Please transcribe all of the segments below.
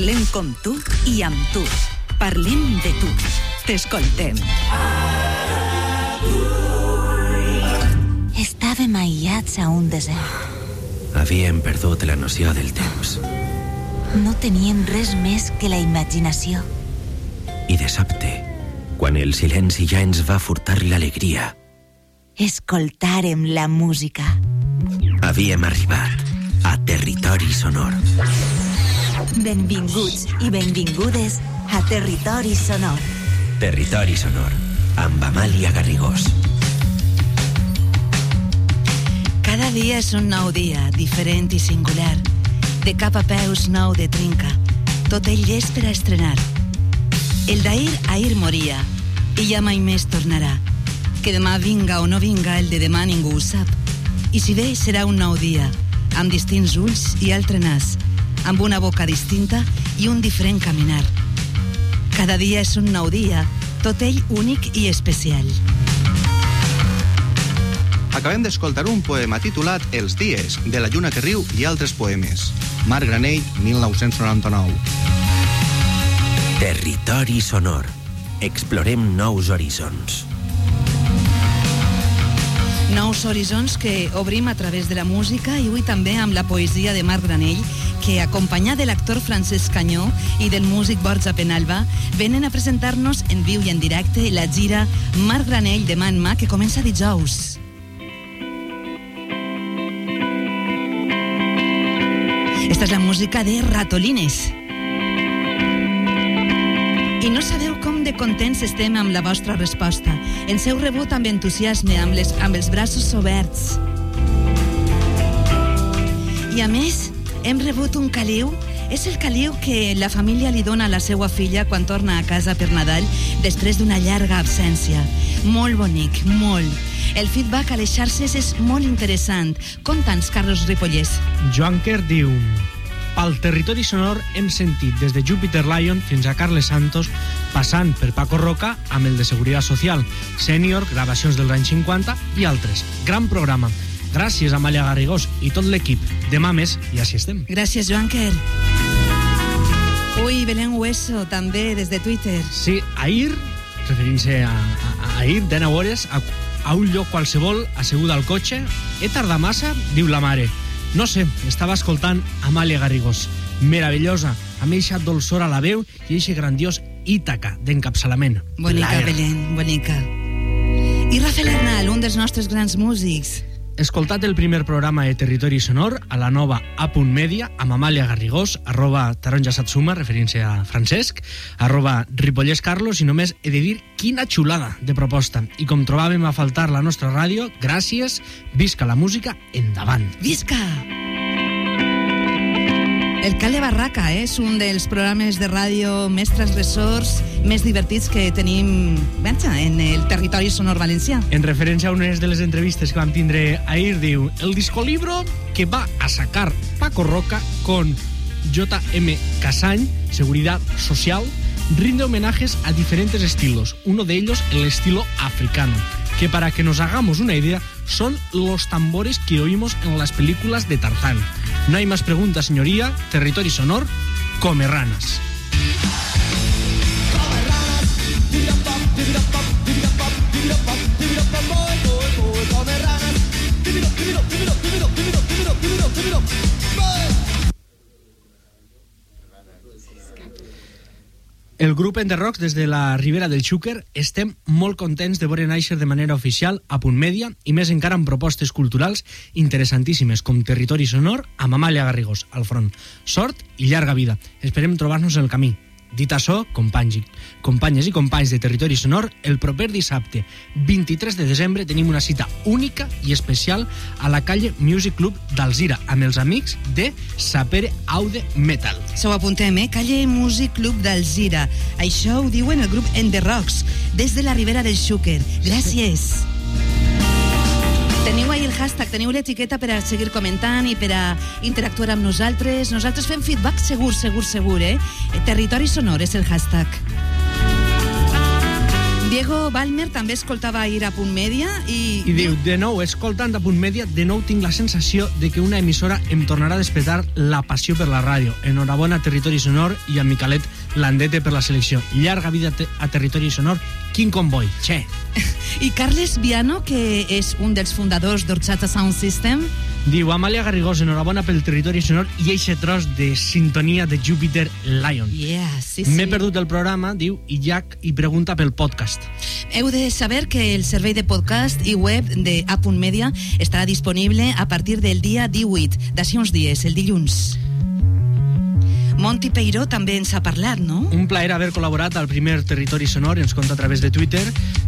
Parlem com tu i amb tu. Parlem de tu. T'escoltem. Estàvem aïllats a un desert. Havíem perdut la noció del temps. No teníem res més que la imaginació. I de sobte, quan el silenci ja ens va furtar l'alegria, Escoltàrem la música. havíem arribat a territori sonor. Benvinguts i benvingudes a Territori Sonor. Territori sonor, amb Amàlia Garrigós. Cada dia és un nou dia, diferent i singular. De cap a peus nou de trinca. Tot ell és per a estrenar. El d'ahir, ahir moria, i ja mai més tornarà. Que demà vinga o no vinga, el de demà ningú ho sap. I si bé serà un nou dia, amb distints ulls i altre nas, amb una boca distinta i un diferent caminar. Cada dia és un nou dia, tot ell únic i especial. Acabem d'escoltar un poema titulat Els dies, de la lluna que riu i altres poemes. Marc Granell, 1999. Territori sonor. Explorem nous horitzons. Nous horitzons que obrim a través de la música i avui també amb la poesia de Marc Granell, que acompanyat de l'actor Francesc Canyó i del músic Borja Penalba, venen a presentar-nos en viu i en directe la gira Marc Granell de mà que comença dijous. Esta és la música de Ratolines. I no sabeu com de contents estem amb la vostra resposta. Ens heu rebut amb entusiasme, amb, les, amb els braços oberts. I a més, hem rebut un caliu. És el caliu que la família li dona a la seva filla quan torna a casa per Nadal després d'una llarga absència. Molt bonic, molt. El feedback a les xarxes és molt interessant. Conta'ns, Carlos Ripollès. Joan Quer diu pel territori sonor hem sentit des de Júpiter Lion fins a Carles Santos, passant per Paco Roca amb el de Seguretat Social, Sènior, gravacions dels anys 50 i altres. Gran programa. Gràcies, Amàlia Garrigós i tot l'equip. Demà més i així estem. Gràcies, Joan Quer. Ui, Belén Hueso, també des de Twitter. Sí, ahir, referint-se a, a, a ahir, de 9 hores, a, a un lloc qualsevol, asseguda al cotxe, he tardat massa, diu la mare. No sé, estava escoltant Amàlia Garrigós. Meravellosa, amb eixa dolçor a la veu i eixe grandiós Ítaca d'encapçalament. Bonica. Belén, bonica. I Rafael Arnal, un dels nostres grans músics. Escoltat el primer programa de Territori Sonor a la nova A.Media Media amb Amàlia Garrigós, arroba Taronja Satsuma, referint-se a Francesc, arroba Ripollès Carlos, i només he de dir quina xulada de proposta. I com trobàvem a faltar la nostra ràdio, gràcies, visca la música, endavant. Visca! El Cale Barraca eh, és un dels programes de ràdio més transgressors, més divertits que tenim en el territori sonor valencià. En referència a unes de les entrevistes que vam tindre ahir, diu el discolibro que va a sacar Paco Roca con J.M. Casany, Seguridad Social, rinde homenajes a diferentes estilos, uno de ellos el estilo africano, que para que nos hagamos una idea son los tambores que oímos en las películas de Tarzán. No hay más preguntas, señoría. Territorio sonor, come ranas. El grup Ender Rocks, des de la Ribera del Xúquer, estem molt contents de veure néixer de manera oficial a Punt Mèdia i més encara amb propostes culturals interessantíssimes com Territori Sonor amb Amàlia Garrigós al front. Sort i llarga vida. Esperem trobar-nos en el camí. Dit això, companys, companyes i companys de Territori Sonor, el proper dissabte 23 de desembre tenim una cita única i especial a la calle Music Club d'Alzira amb els amics de Sapere Aude Metal. Se ho apuntem, eh? Calle Music Club d'Alzira. Això ho diuen el grup En The Rocks, des de la Ribera del Xúquer. Gràcies. Teniu ahí el hashtag, teniu l'etiqueta per a seguir comentant i per a interactuar amb nosaltres. Nosaltres fem feedback segur, segur, segur, eh? Territori sonor és el hashtag. Diego Balmer també escoltava ahir a Punt Mèdia i... I diu, de nou, escoltant a punt mèdia, de nou tinc la sensació de que una emissora em tornarà a despertar la passió per la ràdio. Enhorabona Territori Sonor i a Micalet Landete per la selecció. Llarga vida te- a Territori Sonor. Quin convoi, che! I Carles Viano, que és un dels fundadors d'Orxata Sound System, Diu, Amàlia Garrigós, enhorabona pel Territori Sonor i eixe tros de sintonia de Júpiter Lion. yeah, sí, sí. M'he perdut el programa, diu, i Jack i pregunta pel podcast. Heu de saber que el servei de podcast i web de A.Media estarà disponible a partir del dia 18, d'ací uns dies, el dilluns. Monty Peiró també ens ha parlat, no? Un plaer haver col·laborat al primer Territori Sonor, ens conta a través de Twitter,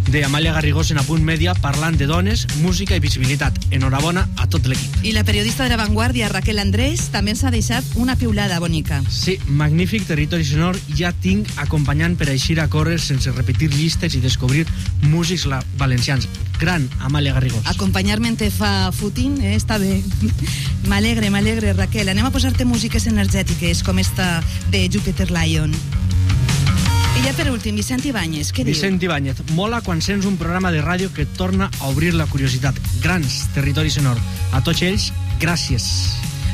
de Amàlia Garrigós en Apunt Mèdia, parlant de dones, música i visibilitat. Enhorabona a tot l'equip. I la periodista de La Vanguardia, Raquel Andrés, també ens ha deixat una piulada bonica. Sí, magnífic Territori Sonor, ja tinc acompanyant per eixir a córrer sense repetir llistes i descobrir músics valencians. Gran Amàlia Garrigós. Acompanyar-me te fa footing, eh? està bé. M'alegre, m'alegre, Raquel. Anem a posar-te músiques energètiques, com esta de Jupiter Lion. I ja per últim, Vicent Ibáñez, què diu? Vicent Ibáñez, mola quan sents un programa de ràdio que torna a obrir la curiositat. Grans Territori Sonor. A tots ells, gràcies.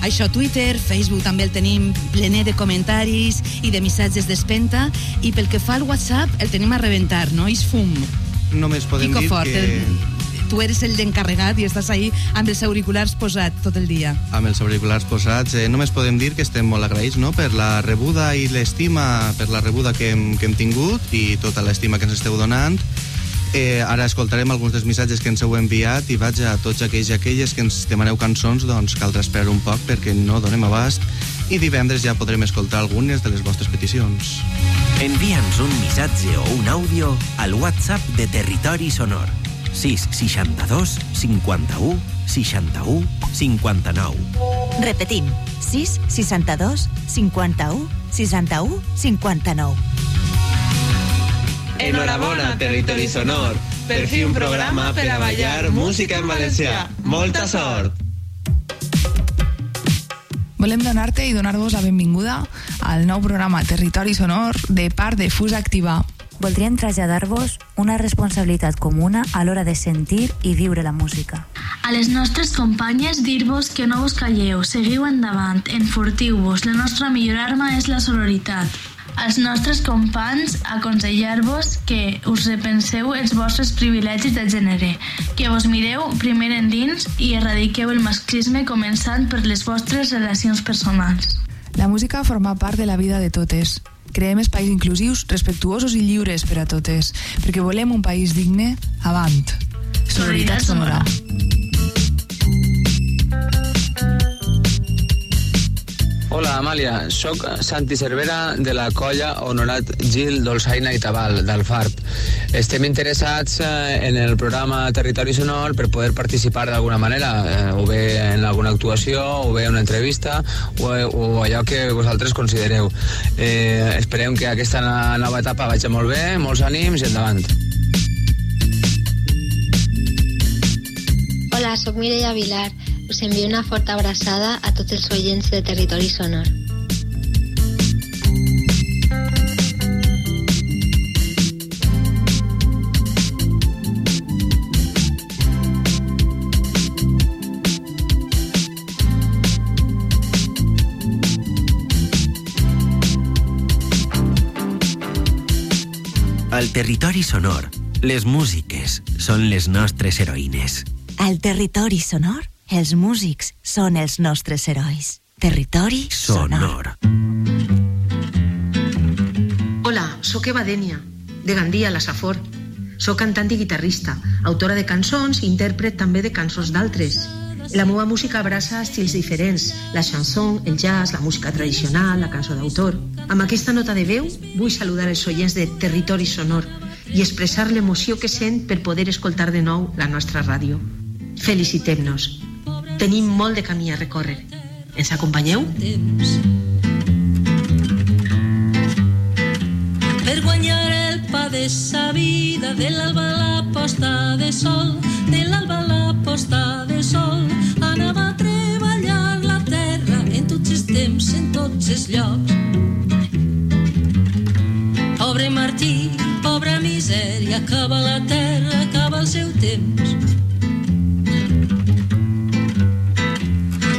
Això, Twitter, Facebook també el tenim plener de comentaris i de missatges d'espenta i pel que fa al WhatsApp el tenim a reventar, no? És fum. Només podem Pico dir fort. que... El, tu eres el d'encarregat i estàs ahí amb els auriculars posats tot el dia. amb els auriculars posats. Eh, només podem dir que estem molt agraïts no? per la rebuda i l'estima, per la rebuda que hem, que hem tingut i tota l'estima que ens esteu donant. Eh, ara escoltarem alguns dels missatges que ens heu enviat i vaig a tots aquells i aquelles que ens demaneu cançons, doncs caldrà esperar un poc perquè no donem abast i divendres ja podrem escoltar algunes de les vostres peticions. Envia'ns un missatge o un àudio al WhatsApp de Territori Sonor. 662 51 61 59. Repetim. 6 62 51 61 59. Enhorabona, Territori Sonor, per fi un programa per a ballar música en valencià. Molta sort! Volem donar-te i donar-vos la benvinguda al nou programa Territori Sonor de part de Fusa Activa. Voldríem traslladar-vos una responsabilitat comuna a l'hora de sentir i viure la música. A les nostres companyes dir-vos que no us calleu, seguiu endavant, enfortiu-vos. La nostra millor arma és la sororitat. Als nostres companys aconsellar-vos que us repenseu els vostres privilegis de gènere, que vos mireu primer endins i erradiqueu el masclisme començant per les vostres relacions personals. La música forma part de la vida de totes. Creem espais inclusius, respectuosos i lliures per a totes, perquè volem un país digne avant. Sororitat sonora. Hola, Amàlia. Soc Santi Cervera de la colla Honorat Gil Dolçaina i Tabal, d'Alfart. Estem interessats eh, en el programa Territori Sonor per poder participar d'alguna manera, eh, o bé en alguna actuació, o bé una entrevista, o, o allò que vosaltres considereu. Eh, esperem que aquesta nova etapa vagi molt bé, molts ànims i endavant. Hola, sóc Mireia Vilar. Us envio una forta abraçada a tots els oients de Territori Sonor. Al Territori Sonor, les músiques són les nostres heroïnes. Al territori sonor, els músics són els nostres herois. Territori sonor. Hola, sóc Eva Dènia, de Gandia, la Safor. Soc cantant i guitarrista, autora de cançons i intèrpret també de cançons d'altres. La meva música abraça estils diferents, la chanson, el jazz, la música tradicional, la cançó d'autor. Amb aquesta nota de veu vull saludar els oients de Territori Sonor i expressar l'emoció que sent per poder escoltar de nou la nostra ràdio. Felicitem-nos. Tenim molt de camí a recórrer. Ens acompanyeu? per guanyar el pa de sa vida de l'alba a la posta de sol de l'alba a la posta de sol anava treballar la terra en tots els temps, en tots els llocs pobre Martí, pobra misèria acaba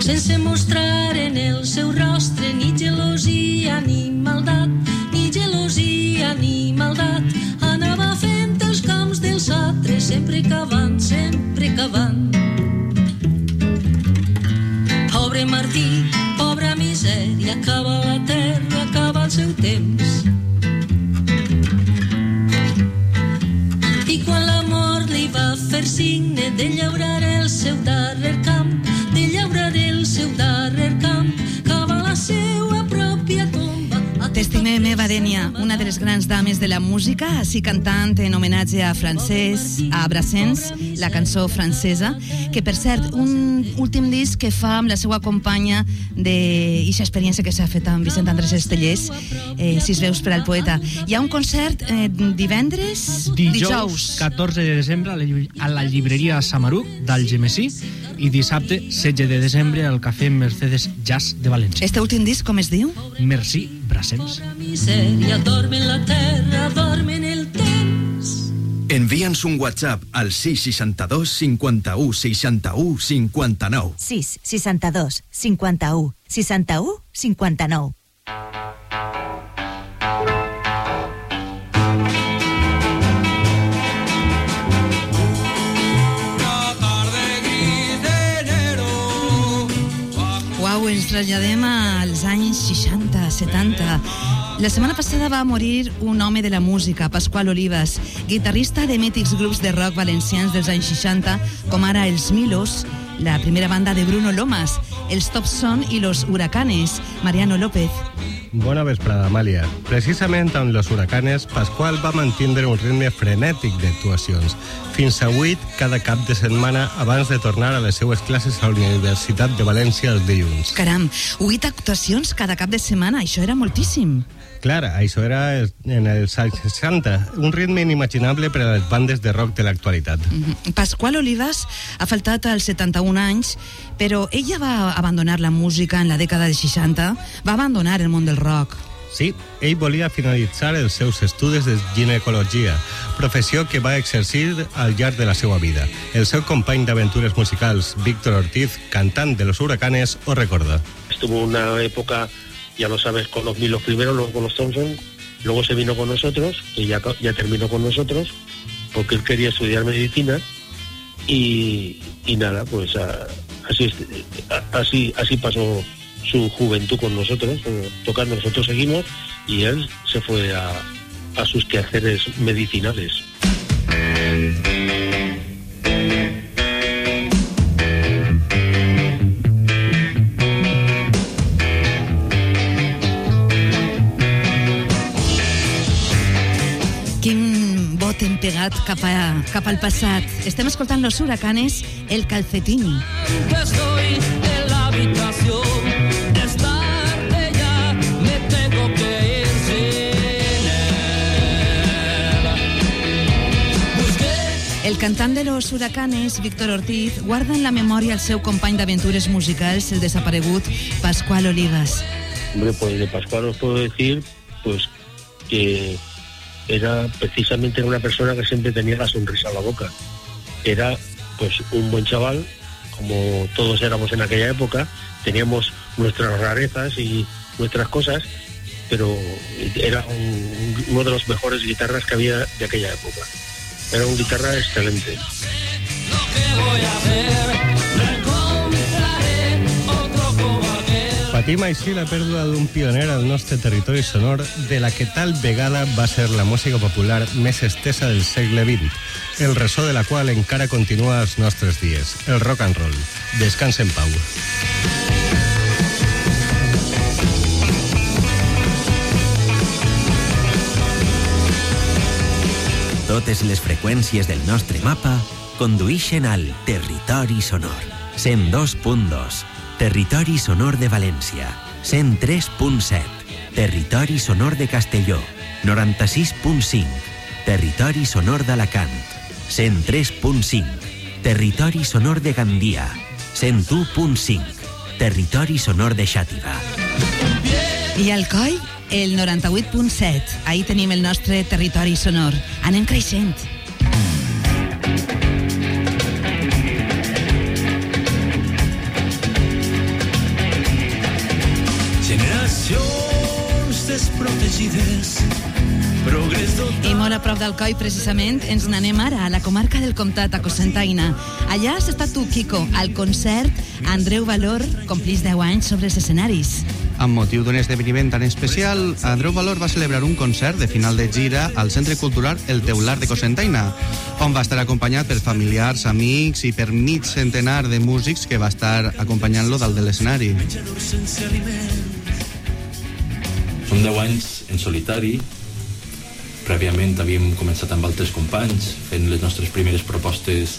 sense mostrar en el seu rostre ni gelosia ni maldat, ni gelosia ni maldat. Anava fent els camps dels altres, sempre cavant, sempre cavant. Pobre Martí, pobra misèria, acaba la terra, acaba el seu temps. I quan la mort li va fer signe de llaurar el seu darrer camp, de llaurar el seu darrer camp, cava la seua pròpia tomba. T'estimem, Eva Dènia, una de les grans dames de la música, així cantant en homenatge a Francès, a Brassens, la cançó francesa, que per cert, un últim disc que fa amb la seva companya d'eixa experiència que s'ha fet amb Vicent Andrés Estellers, eh, sis veus per al poeta. Hi ha un concert eh, divendres, Dijous, 14 de desembre a la, lli- a la llibreria Samaruc d'Algemesí i dissabte 16 de desembre al Cafè Mercedes Jazz de València. Este últim disc com es diu? Merci, Brassens. Misèria, dorme en la terra, dorme en el temps. Envia'ns un WhatsApp al 662 51 61 59. 6 62 51 61 59. Traslladem als anys 60, 70. La setmana passada va morir un home de la música, Pasqual Olivas, guitarrista de mítics grups de rock valencians dels anys 60, com ara els Milos, la primera banda de Bruno Lomas, els Top Son i los Huracanes, Mariano López. Bona vesprada, Amàlia. Precisament amb los huracanes, Pasqual va mantindre un ritme frenètic d'actuacions, fins a 8 cada cap de setmana abans de tornar a les seues classes a la Universitat de València els dilluns. Caram, 8 actuacions cada cap de setmana, això era moltíssim. Clar, això era el- en els anys 60, un ritme inimaginable per a les bandes de rock de l'actualitat. Mhm. Pasqual Olivas ha faltat als 71 anys, però ella va abandonar la música en la dècada de 60, va abandonar el món del rock. Sí, ell volia finalitzar els seus estudis de ginecologia, professió que va exercir al llarg de la seva vida. El seu company d'aventures musicals, Víctor Ortiz, cantant de Los Huracanes, ho recorda. Estuvo una época, ya lo sabes, con los Milos primero, luego con los Thompson, luego se vino con nosotros, que ya, ya terminó con nosotros, porque él quería estudiar medicina y, y nada, pues así, así, así pasó su juventud con nosotros, tocando nosotros seguimos y él se fue a, a sus quehaceres medicinales. Quin bot hem pegat cap, a, cap al passat. Estem escoltant Los Huracanes, El Calcetini. Que estoy en la habitación, El cantant de Los Huracanes, Víctor Ortiz, guarda en la memòria el seu company d'aventures musicals, el desaparegut Pasqual Olivas. Hombre, pues de Pascual os puedo decir, pues que era precisamente una persona que siempre tenía la sonrisa a la boca. Era pues un buen chaval, como todos éramos en aquella época, teníamos nuestras rarezas y nuestras cosas, pero era un- uno de los mejores guitarras que había de aquella época. Era un guitarra excelente. Patim així la pèrdua d'un pioner al nostre territori sonor de la que tal vegada va ser la música popular més estesa del segle XX, el ressò de la qual encara continua als nostres dies, el rock and roll. Descansa en pau. Totes les freqüències del nostre mapa conduïxen al Territori Sonor. 102.2, Territori Sonor de València. 103.7, Territori Sonor de Castelló. 96.5, Territori Sonor d'Alacant. 103.5, Territori Sonor de Gandia. 101.5, Territori Sonor de Xàtiva. I al coll, el 98.7. Ahí tenim el nostre territori sonor. Anem creixent. Progrés I molt a prop del coll, precisament, ens n'anem ara a la comarca del Comtat, a Cocentaina. Allà has estat tu, Kiko, al concert Andreu Valor complís 10 anys sobre els escenaris. Amb motiu d'un esdeveniment tan especial, Andreu Valor va celebrar un concert de final de gira al Centre Cultural El Teular de Cocentaina, on va estar acompanyat per familiars, amics i per mig centenar de músics que va estar acompanyant-lo dalt de l'escenari. Són 10 anys en solitari. Prèviament havíem començat amb altres companys, fent les nostres primeres propostes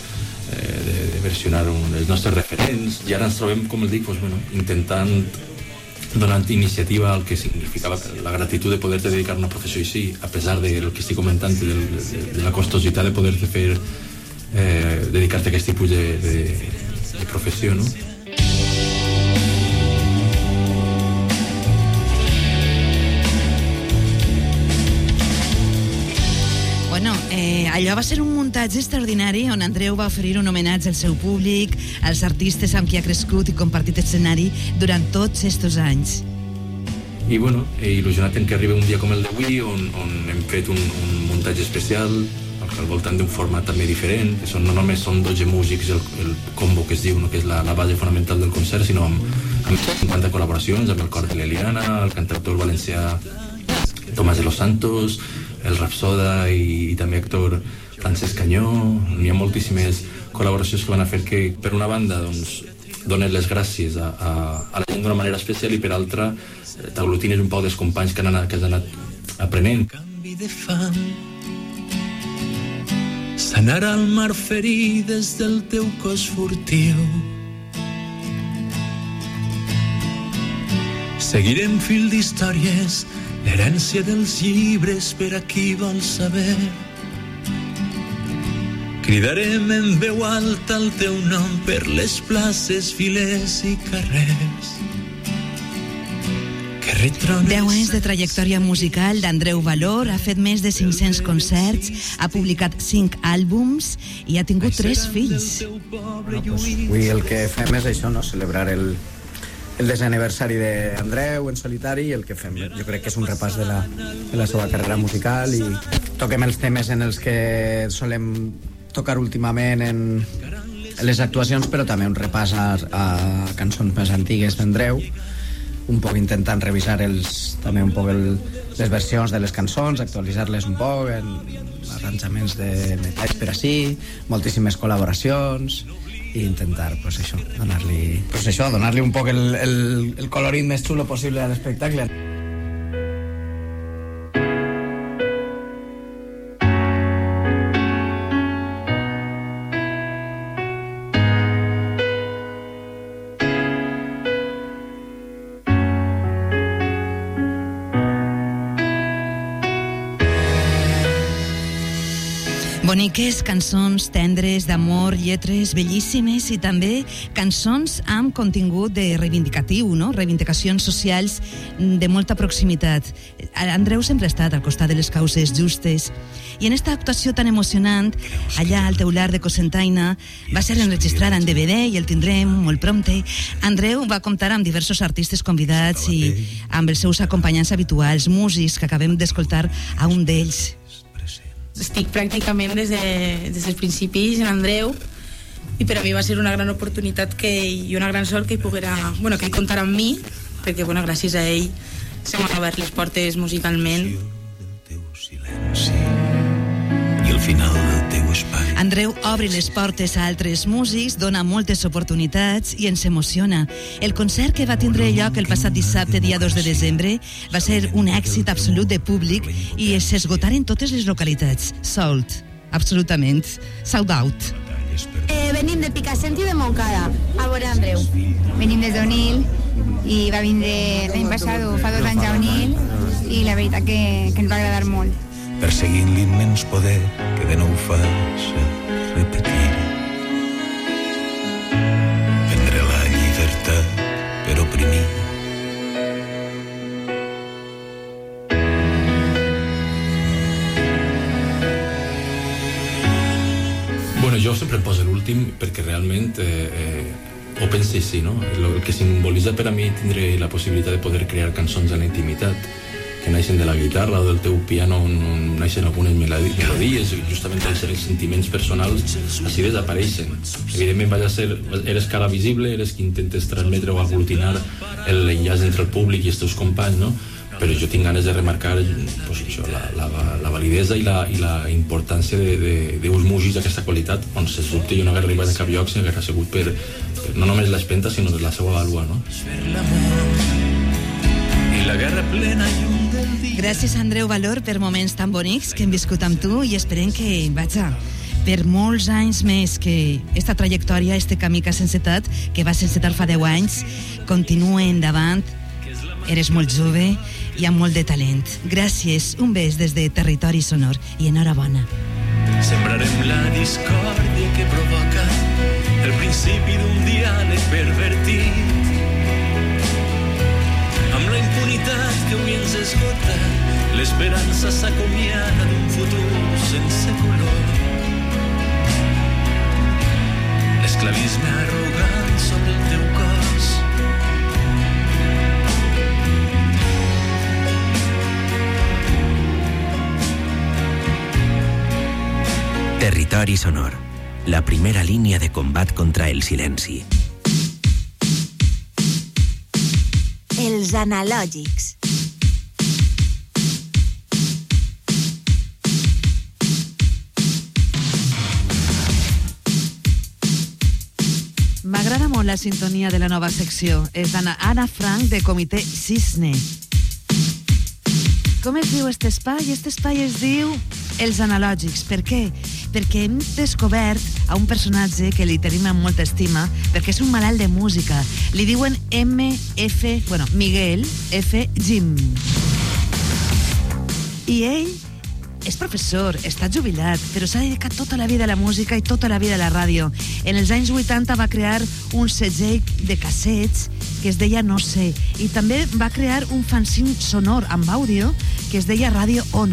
eh, de, de versionar un, els nostres referents, i ara ens trobem, com el dic, doncs, bueno, intentant donant iniciativa al que significava la gratitud de poder-te dedicar a una professió així, a pesar del que estic comentant, de, de, de la costositat de poder-te fer eh, dedicar-te a aquest tipus de, de, de professió, no? Allò va ser un muntatge extraordinari on Andreu va oferir un homenatge al seu públic, als artistes amb qui ha crescut i compartit escenari durant tots estos anys. I bueno, he il·lusionat en que arribi un dia com el d'avui on, on hem fet un, un muntatge especial al, al voltant d'un format també diferent, que són, no només són 12 músics el, el combo que es diu, no, que és la, la base fonamental del concert, sinó amb, amb 50 col·laboracions, amb el cor de l'Eliana, el cantautor valencià Tomàs de los Santos, el Rapsoda i, i també actor Francesc Canyó, n'hi ha moltíssimes col·laboracions que van a fer que, per una banda, doncs, donen les gràcies a, a, a la gent d'una manera especial i per altra eh, t'aglutines un poc dels companys que han anat, que has anat aprenent. canvi de fam. Sanar al mar ferides del teu cos furtiu. Seguirem fil d'històries, l'herència dels llibres per a qui vol saber. Cridarem en veu alta el teu nom per les places, filers i carrers. 10 anys de trajectòria musical d'Andreu Valor, ha fet més de 500 concerts, ha publicat 5 àlbums i ha tingut 3 fills. Avui el que fem és això, no? celebrar el, el desè aniversari d'Andreu en solitari i el que fem, jo crec que és un repàs de la, de la seva carrera musical i toquem els temes en els que solem tocar últimament en, en les actuacions, però també un repàs a, a cançons més antigues d'Andreu, un poc intentant revisar els, també un poc el, les versions de les cançons, actualitzar-les un poc, en arranjaments de metalls per així, moltíssimes col·laboracions, i intentar, pues això, donar-li pues un poc el, el, el colorit més xulo possible a l'espectacle. Boniques, cançons tendres, d'amor, lletres bellíssimes i també cançons amb contingut de reivindicatiu, no? reivindicacions socials de molta proximitat. Andreu sempre ha estat al costat de les causes justes i en esta actuació tan emocionant, allà al teular de Cosentaina, va ser enregistrada en DVD i el tindrem molt prompte. Andreu va comptar amb diversos artistes convidats i amb els seus acompanyants habituals, músics que acabem d'escoltar a un d'ells. Estic pràcticament des, de, des dels principis en Andreu i per a mi va ser una gran oportunitat que, i una gran sort que hi poguera, bueno, que ell comptara amb mi perquè bueno, gràcies a ell se m'han obert les portes musicalment i el final del teu espai. Andreu obre les portes a altres músics, dona moltes oportunitats i ens emociona. El concert que va tindre lloc el passat dissabte, dia 2 de desembre, va ser un èxit absolut de públic i s'esgotaren totes les localitats. Sold, absolutament. Sold out. Eh, venim de Picassent i de Montcada, a veure Andreu. Venim des d'Onil i va vindre l'any passat, fa dos anys a Onil, i la veritat que, que ens va agradar molt. Perseguint l'immens poder que de nou fa repetir. Prendre la llibertat per oprimir. Bueno, jo sempre em poso l'últim perquè realment eh, eh, ho penso així, no? El, que simbolitza per a mi tindre la possibilitat de poder crear cançons en la intimitat que naixen de la guitarra o del teu piano on, naixen algunes melodi melodies i justament els, els sentiments personals així desapareixen. Evidentment vas a ser, eres cara visible, eres qui intentes transmetre o aglutinar l'enllaç entre el públic i els teus companys, no? però jo tinc ganes de remarcar pues, això, la, la, la validesa i la, i la importància de, de, de uns músics d'aquesta qualitat on sens dubte jo no hagués arribat a cap lloc si hagués sigut per, per no només l'espenta sinó de la seva vàlua no? I la guerra plena del dia Gràcies, Andreu Valor, per moments tan bonics que hem viscut amb tu i esperem que, vaja, per molts anys més que esta trajectòria, este camí que has encetat, que vas encetar fa 10 anys, continua endavant. Eres molt jove i amb molt de talent. Gràcies, un bes des de Territori Sonor i enhorabona. Sembrarem la discòrdia que provoca el principi d'un diàleg pervertit. Que avui ens esgota, l'esperança s'acomiada d'un futur sense color. L'esclavisme arrogant sobre el teu cos Territori sonor. La primera línia de combat contra el silenci. Els analògics. Molt la sintonia de la nova secció. És d'Anna Anna Frank, de Comitè Cisne. Com es diu este espai? Este espai es diu Els Analògics. Per què? Perquè hem descobert a un personatge que li tenim amb molta estima, perquè és un malalt de música. Li diuen MF, bueno, Miguel F. Jim. I ell és professor, està jubilat, però s'ha dedicat tota la vida a la música i tota la vida a la ràdio. En els anys 80 va crear un segell de cassets que es deia No sé, i també va crear un fanzine sonor amb àudio que es deia Radio On.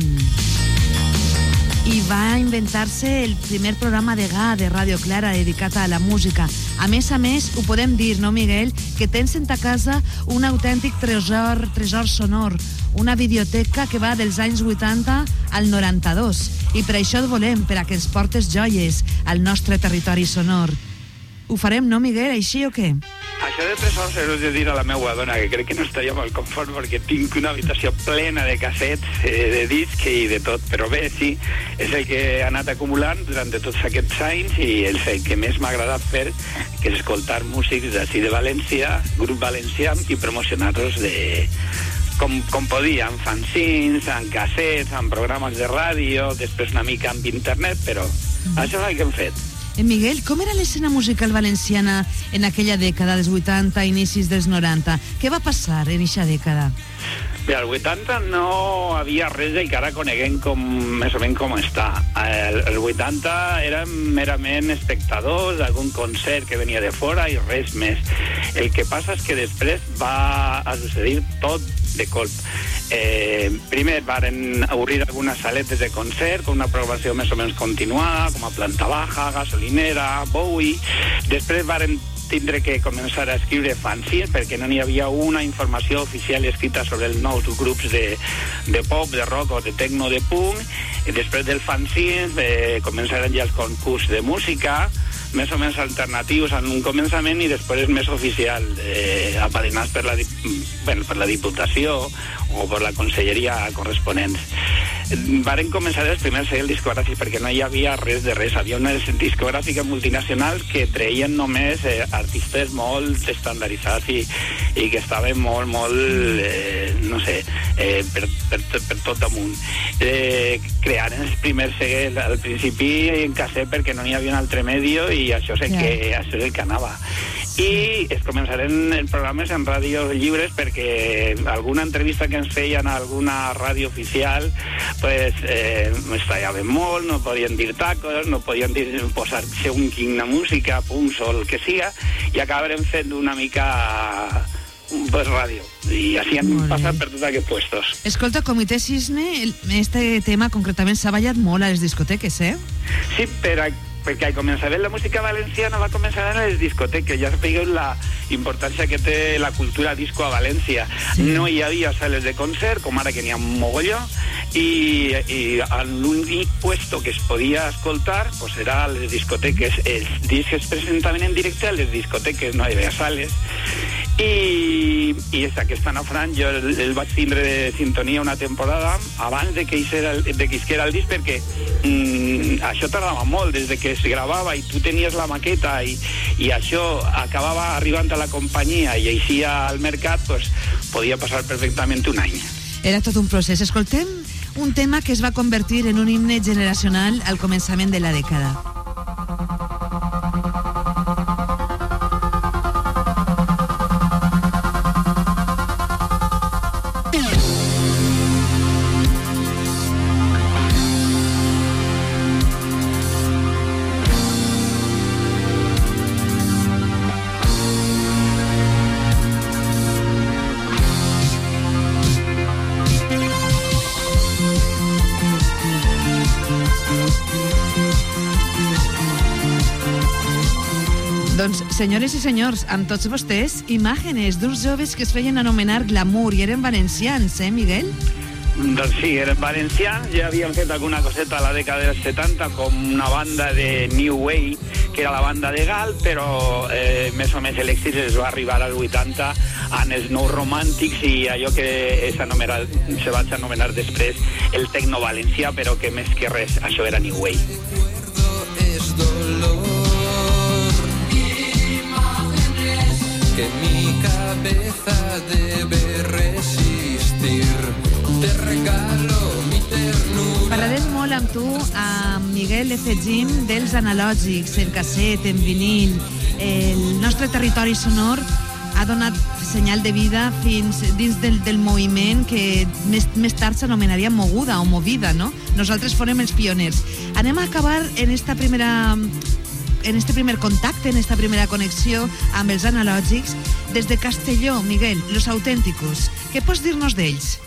I va inventar-se el primer programa de GA de Ràdio Clara dedicat a la música. A més a més, ho podem dir, no, Miguel, que tens en ta casa un autèntic tresor, tresor sonor, una videoteca que va dels anys 80 al 92. I per això et volem, per a que ens portes joies al nostre territori sonor. Ho farem, no, Miguel, així o què? Això de tresors he de dir a la meva dona, que crec que no estaria molt confort perquè tinc una habitació plena de cassets, eh, de disc i de tot. Però bé, sí, és el que he anat acumulant durant tots aquests anys i el que més m'ha agradat fer, que és escoltar músics d'ací de València, grup valencià, i promocionar-los de, com, com podia, amb fanzines, amb cassets, amb programes de ràdio, després una mica amb internet, però això és el que hem fet. Eh, Miguel, com era l'escena musical valenciana en aquella dècada dels 80, inicis dels 90? Què va passar en aquesta dècada? Bé, al 80 no havia res del que ara coneguem com, més o menys com està. El, el 80 érem merament espectadors d'algun concert que venia de fora i res més. El que passa és que després va a succeir tot de colp. Eh, primer varen obrir algunes saletes de concert con una programació més o menys continuada, com a Planta Baja, Gasolinera, Bowie. Després varen tindre que començar a escriure fanzines perquè no n'hi havia una informació oficial escrita sobre els nous grups de, de pop, de rock o de techno, de punk. I després del fanzine eh, començaren ja els concurs de música, més o menys alternatius en un començament i després més oficial, eh, apadrinats per la, bueno, per la Diputació o per la Conselleria corresponents. Varen començar els primers segles discogràfics perquè no hi havia res de res. Havia unes discogràfiques multinacionals que treien només eh, artistes molt estandarditzats i, i que estaven molt, molt, eh, no sé, eh, per, per, per tot damunt. Eh, crearen els primers segles al principi en casset perquè no hi havia un altre medio i això és el, Ja. que, això és el que anava. I es començaren els programes en ràdios lliures perquè alguna entrevista que ens feien a alguna ràdio oficial pues, eh, es tallaven molt, no podien dir tacos, no podien dir posar según quina música, punts o el que siga, i acabarem fent una mica pues, ràdio. I així han passat per tots aquests puestos. Escolta, Comitè Cisne, este tema concretament s'ha ballat molt a les discoteques, eh? Sí, per, a, perquè al començar la música valenciana va començar en les discoteques, ja sabeu la importància que té la cultura disco a València. Sí. No hi havia sales de concert, com ara que n'hi ha un mogolló, i, i l'únic puesto que es podia escoltar pues, era a les discoteques. Els discs es presentaven en directe a les discoteques, no hi havia sales, i, i és aquesta Ana Fran jo el, el vaig tindre de sintonia una temporada abans de que isquera el, de que el disc perquè mm, això tardava molt des de que es gravava i tu tenies la maqueta i, i això acabava arribant a la companyia i eixia al mercat pues, podia passar perfectament un any Era tot un procés. Escoltem un tema que es va convertir en un himne generacional al començament de la dècada. Senyores i senyors, amb tots vostès, imàgenes d'uns joves que es feien anomenar glamour i eren valencians, eh, Miguel? Doncs sí, eren valencians, ja havien fet alguna coseta a la dècada dels 70 com una banda de New Way, que era la banda de Gal, però eh, més o menys l'èxit es va arribar als 80 en els nous romàntics i allò que és anomenat, se va anomenar després el tecno valencià, però que més que res això era New Way. Que mi cabeza debe resistir. Te regalo mi ternura. Parlarem molt amb tu, amb Miguel F. Jim, dels analògics, en casset, en vinil. El nostre territori sonor ha donat senyal de vida fins dins del, del moviment que més, més tard s'anomenaria moguda o movida, no? Nosaltres fórem els pioners. Anem a acabar en esta primera en este primer contacte, en esta primera connexió amb els analògics, des de Castelló, Miguel, los autènticos. Què pots dir-nos d'ells?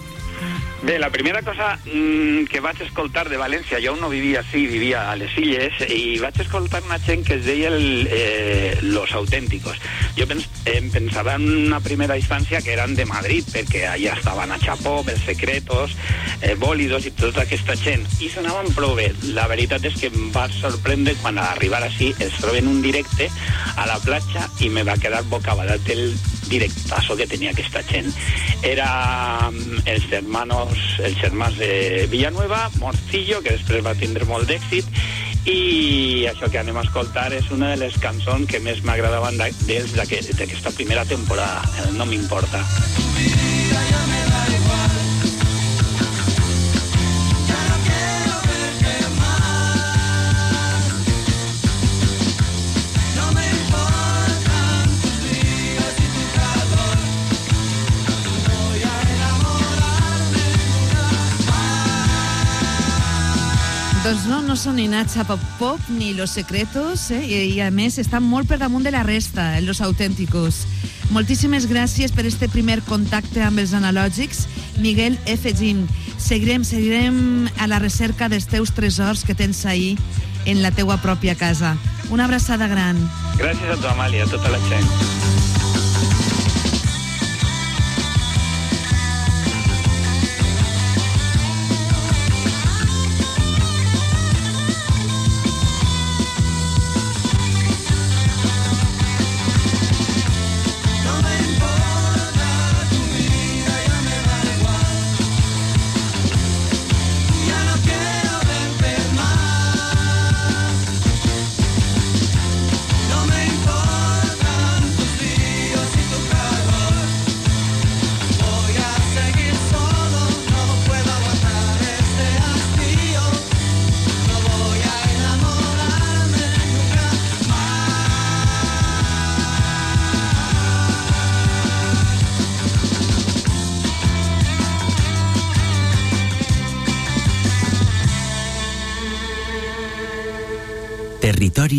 Bé, la primera cosa mm, que vaig escoltar de València, jo no vivia així, vivia a les Illes, i vaig escoltar una gent que es deia el, eh, Los Auténticos. Jo pens, em pensava en una primera instància que eren de Madrid, perquè allà estaven a Chapó, Els Secretos, eh, Bólidos i tota aquesta gent, i sonaven prou bé. La veritat és que em va sorprendre quan a arribar així els troben un directe a la platja i me va quedar bocabadat del directazo que tenia aquesta gent. Era mm, els hermanos, els germans de Villanueva, Morcillo, que després va tindre molt d'èxit, i això que anem a escoltar és una de les cançons que més m'agradaven d'a- d'ells d'aquest- d'aquesta primera temporada, el No m'importa. No Doncs no, no són ni Nacha Pop Pop ni Los Secretos, eh? I, i a més estan molt per damunt de la resta, eh, Los Auténticos. Moltíssimes gràcies per este primer contacte amb els analògics. Miguel F. Gin, seguirem, seguirem a la recerca dels teus tresors que tens ahir en la teua pròpia casa. Una abraçada gran. Gràcies a tu, Amàlia, a tota la gent.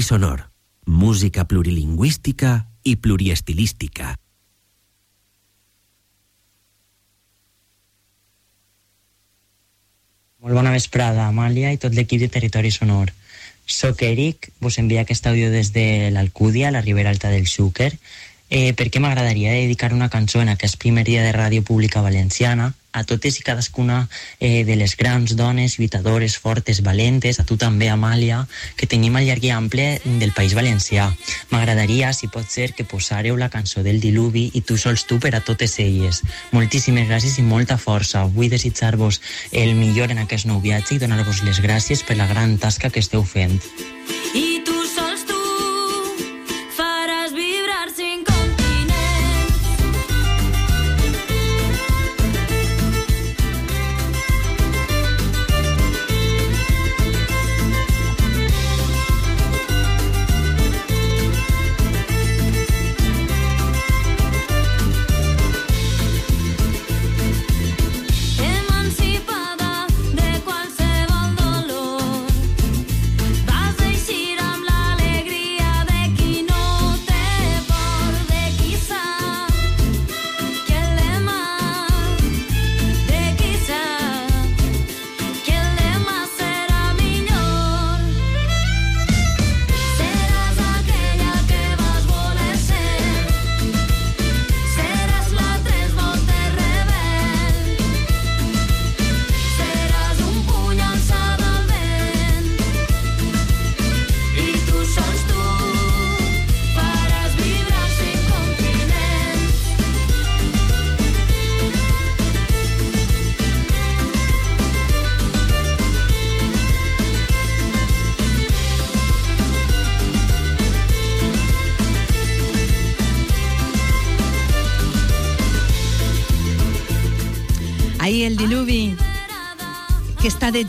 Sonor. Música plurilingüística i pluriestilística. Molt bona vesprada, Amàlia i tot l'equip de Territori Sonor. Soc Eric, vos envia aquest àudio des de l'Alcúdia, la Ribera Alta del Xúquer, eh, perquè m'agradaria dedicar una cançó en aquest primer dia de Ràdio Pública Valenciana a totes i cadascuna eh, de les grans dones, lluitadores, fortes, valentes, a tu també, Amàlia, que tenim al llarg i ample del País Valencià. M'agradaria, si pot ser, que posareu la cançó del diluvi i tu sols tu per a totes elles. Moltíssimes gràcies i molta força. Vull desitjar-vos el millor en aquest nou viatge i donar-vos les gràcies per la gran tasca que esteu fent.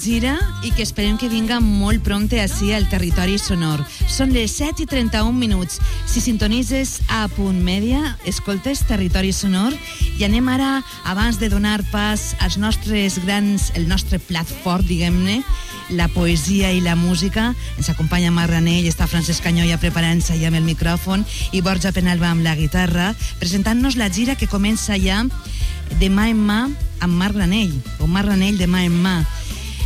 Gira i que esperem que vinga molt prompte així al territori sonor. Són les 7 i 31 minuts. Si sintonitzes a punt media, escoltes Territori Sonor i anem ara, abans de donar pas als nostres grans, el nostre plat fort, diguem-ne, la poesia i la música. Ens acompanya Mar Ranell, està Francesc Canyoia preparant-se ja amb el micròfon i Borja Penalba amb la guitarra, presentant-nos la gira que comença ja de mà en mà amb Marc Granell, o Marc Granell de mà en mà.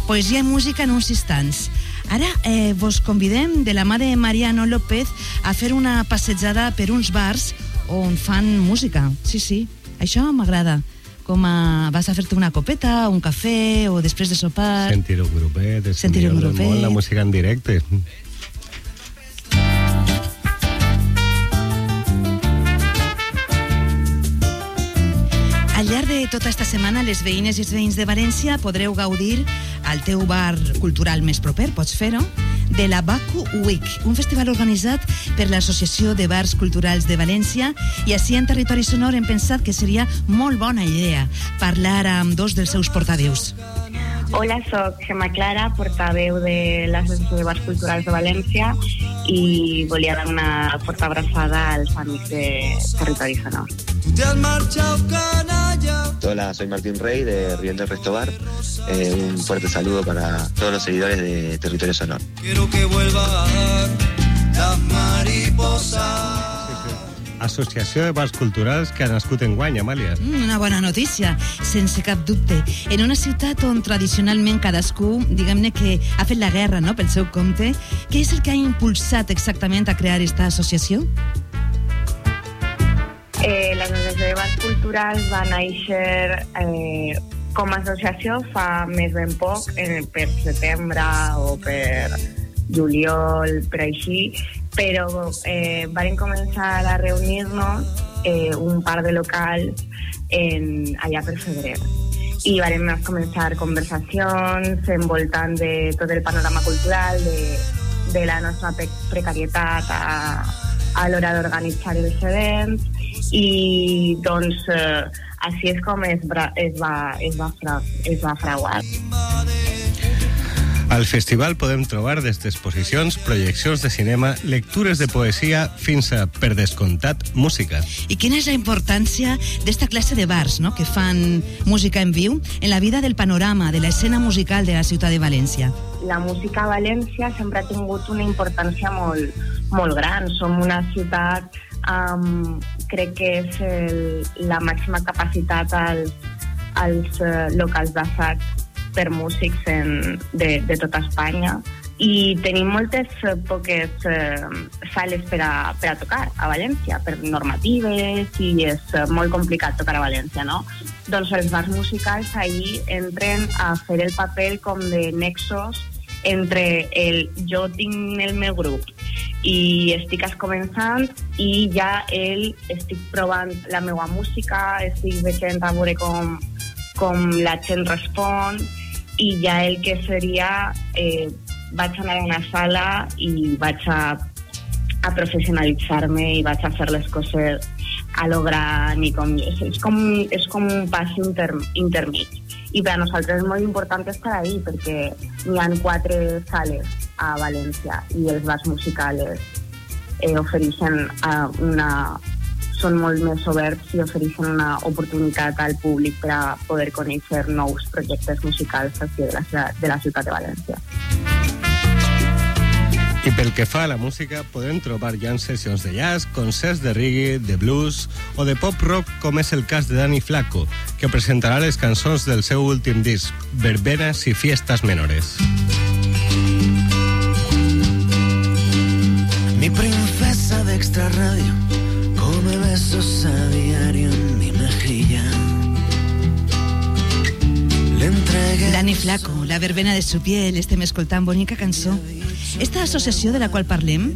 Poesia i música en uns instants. Ara eh, vos convidem de la mà de Mariano López a fer una passejada per uns bars on fan música. Sí, sí, això m'agrada. Com a, vas a fer-te una copeta, un cafè, o després de sopar... Sentir un grupet, Sentir un grupet. món, la música en directe. Tota esta setmana, les veïnes i els veïns de València podreu gaudir al teu bar cultural més proper, pots fer-ho, de la Baku Week, un festival organitzat per l'Associació de Bars Culturals de València i així en territori sonor hem pensat que seria molt bona idea parlar amb dos dels seus portaveus. Hola, sóc Gemma Clara, portaveu de l'Associació de Bars Culturals de València i volia dar una forta abraçada als amics de Territori Sonor. Te has marchado canalla. Hola, soy Martín Rey de Riel del Resto Bar. Eh, un fuerte saludo para todos los seguidores de Territorio Sonor. Quiero que vuelva a dar las mariposas. Associació de Bars Culturals que ha nascut en guany, Amàlia. Mm, una bona notícia, sense cap dubte. En una ciutat on tradicionalment cadascú, diguem-ne que ha fet la guerra no, pel seu compte, què és el que ha impulsat exactament a crear aquesta associació? Eh, L'Associació de Bars Culturals va néixer eh, com a associació fa més ben poc, eh, per setembre o per juliol, per així, però eh, van començar a reunir-nos eh, un par de locals en, allà per febrer. I vam començar conversacions envoltant de tot el panorama cultural, de, de la nostra precarietat a, a l'hora d'organitzar els events i doncs eh, així és com es, bra- es, va, es, va, fra, es va fraguar. Al festival podem trobar des d'exposicions, projeccions de cinema, lectures de poesia, fins a, per descomptat, música. I quina és la importància d'esta classe de bars no? que fan música en viu en la vida del panorama, de l'escena musical de la ciutat de València? La música a València sempre ha tingut una importància molt, molt gran. Som una ciutat, um, crec que és el, la màxima capacitat als, als uh, locals d'assaig per músics en, de, de tota Espanya i tenim moltes eh, poques eh, sales per a, per a tocar a València, per normatives i és eh, molt complicat tocar a València, no? Doncs els bars musicals ahir entren a fer el paper com de nexos entre el jo tinc el meu grup i estic començant i ja el estic provant la meva música, estic veient a veure com, com la gent respon i ja el que seria eh, vaig anar a una sala i vaig a, a professionalitzar-me i vaig a fer les coses a lo gran i com, és, com, és com un pas inter, intermig. I per a nosaltres és molt important estar ahí perquè n'hi ha quatre sales a València i els bars musicals eh, ofereixen uh, una són molt més oberts i ofereixen una oportunitat al públic per a poder conèixer nous projectes musicals de la, de la ciutat de València. I pel que fa a la música, podem trobar ja en sessions de jazz, concerts de reggae, de blues o de pop rock, com és el cas de Dani Flaco, que presentarà les cançons del seu últim disc, Verbenas y Fiestas Menores. Mi princesa de extra radio come besos a diario en mi mejilla. Le entregué Dani Flaco, la verbena de su piel, estem escoltant bonica cançó. Esta associació de la qual parlem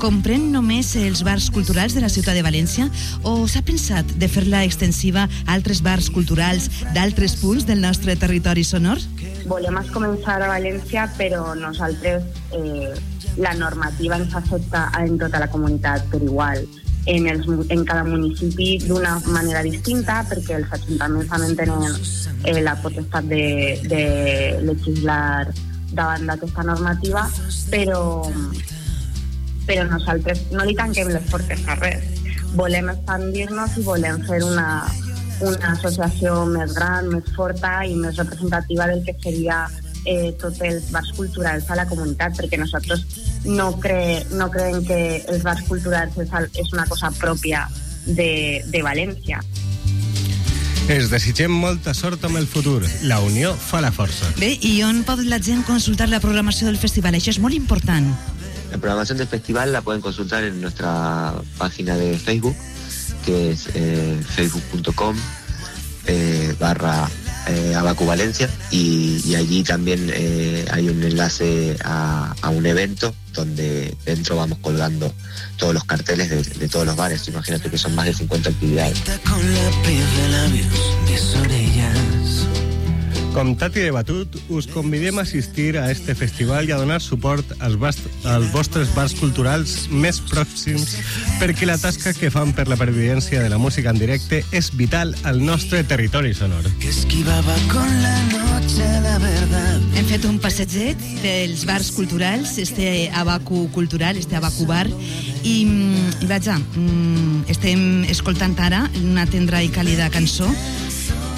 comprèn només els bars culturals de la ciutat de València o s'ha pensat de fer-la extensiva a altres bars culturals d'altres punts del nostre territori sonor? Volem començar a València, però nosaltres eh, la normativa ens afecta en tota la comunitat per igual. En, els, en cada municipi d'una manera distinta, perquè els ajuntaments també tenen eh, la potestat de, de legislar davant d'aquesta normativa, però, però nosaltres no li tanquem les portes a res. Volem expandir-nos i volem fer una, una associació més gran, més forta i més representativa del que seria eh, tots els bars a la comunitat, perquè nosaltres no, cre no creiem que els bars culturals és, és una cosa pròpia de, de València. Es desitgem molta sort amb el futur. La unió fa la força. Bé, i on pot la gent consultar la programació del festival? Això és molt important. La programación del festival la pueden consultar en nuestra página de Facebook, que es eh, facebook.com eh, barra eh, Abacu Valencia y, allí también eh, hay un enlace a, a un evento donde dentro vamos colgando todos los carteles de, de todos los bares. Imagínate que son más de 50 actividades. Com Tati de Batut, us convidem a assistir a este festival i a donar suport als, bast als vostres bars culturals més pròxims perquè la tasca que fan per la pervivència de la música en directe és vital al nostre territori sonor. Que esquivaba con la noche la verdad. Hem fet un passeget pels bars culturals, este abacu cultural, este abacu bar, i, mm, i vaja, mm, estem escoltant ara una tendra i càlida cançó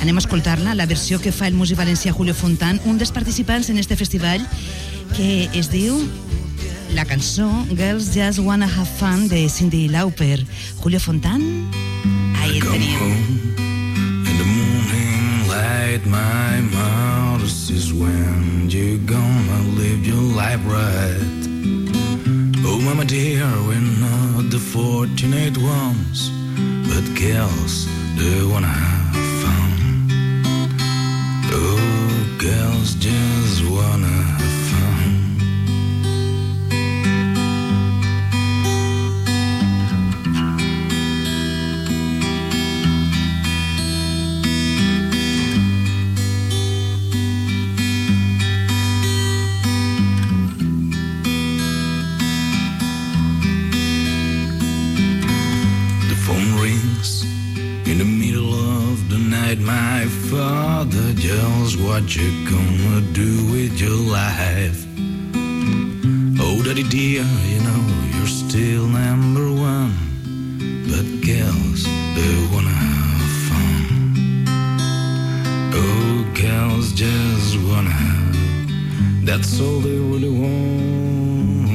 Anem a escoltar-la, la versió que fa el músic valencià Julio Fontán, un dels participants en este festival, que es diu la cançó Girls Just Wanna Have Fun de Cindy Lauper. Julio Fontán, ahí el teníem. In the morning light, my mouth is when you're gonna live your life right. Oh, mama dear, we're not the fortunate ones, but girls, they wanna have. Oh, girls just wanna father yells, What you gonna do with your life? Oh, daddy dear, you know you're still number one. But girls, they wanna have fun. Oh, girls just wanna have. That's all they really want.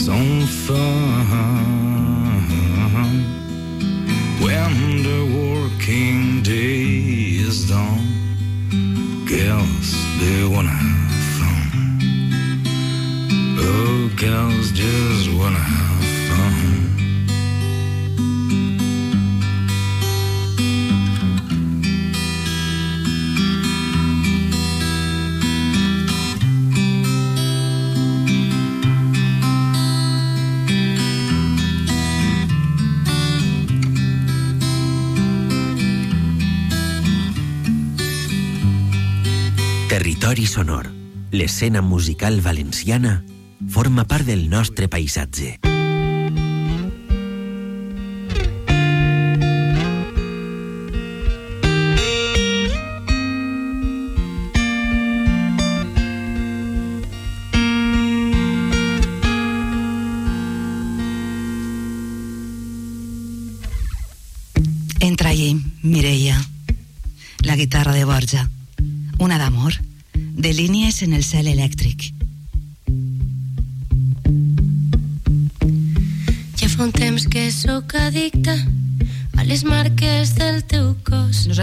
Some fun sonor. L'escena musical valenciana forma part del nostre paisatge.